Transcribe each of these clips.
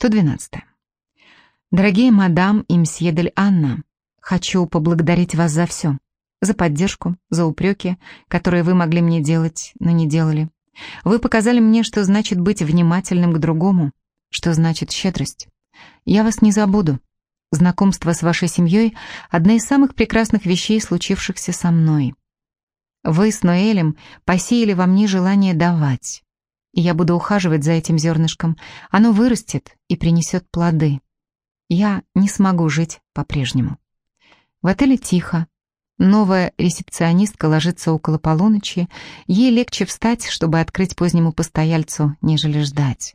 112. Дорогие мадам и мсье дель Анна, хочу поблагодарить вас за все. За поддержку, за упреки, которые вы могли мне делать, но не делали. Вы показали мне, что значит быть внимательным к другому, что значит щедрость. Я вас не забуду. Знакомство с вашей семьей — одна из самых прекрасных вещей, случившихся со мной. Вы с Ноэлем посеяли во мне желание давать. И я буду ухаживать за этим зернышком. Оно вырастет и принесет плоды. Я не смогу жить по-прежнему. В отеле тихо. Новая ресепционистка ложится около полуночи. Ей легче встать, чтобы открыть позднему постояльцу, нежели ждать.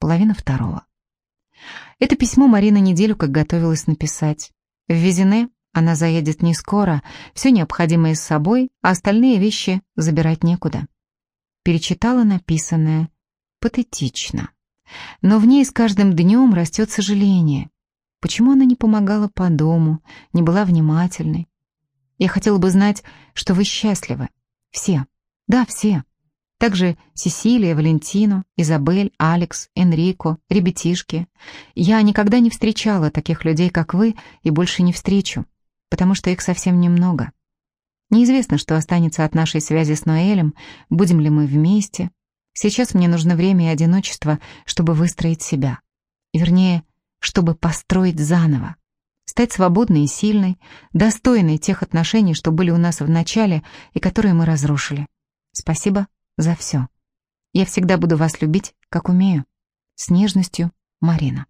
Половина второго. Это письмо Марина неделю как готовилась написать. В Визине она заедет не скоро, все необходимое с собой, а остальные вещи забирать некуда. Перечитала написанное. Патетично. Но в ней с каждым днем растет сожаление. Почему она не помогала по дому, не была внимательной? Я хотела бы знать, что вы счастливы. Все. Да, все. Также Сесилия, Валентино, Изабель, Алекс, Энрико, ребятишки. Я никогда не встречала таких людей, как вы, и больше не встречу потому что их совсем немного. Неизвестно, что останется от нашей связи с Ноэлем, будем ли мы вместе. Сейчас мне нужно время и одиночество, чтобы выстроить себя. Вернее, чтобы построить заново. Стать свободной и сильной, достойной тех отношений, что были у нас в начале и которые мы разрушили. Спасибо за все. Я всегда буду вас любить, как умею. С нежностью, Марина.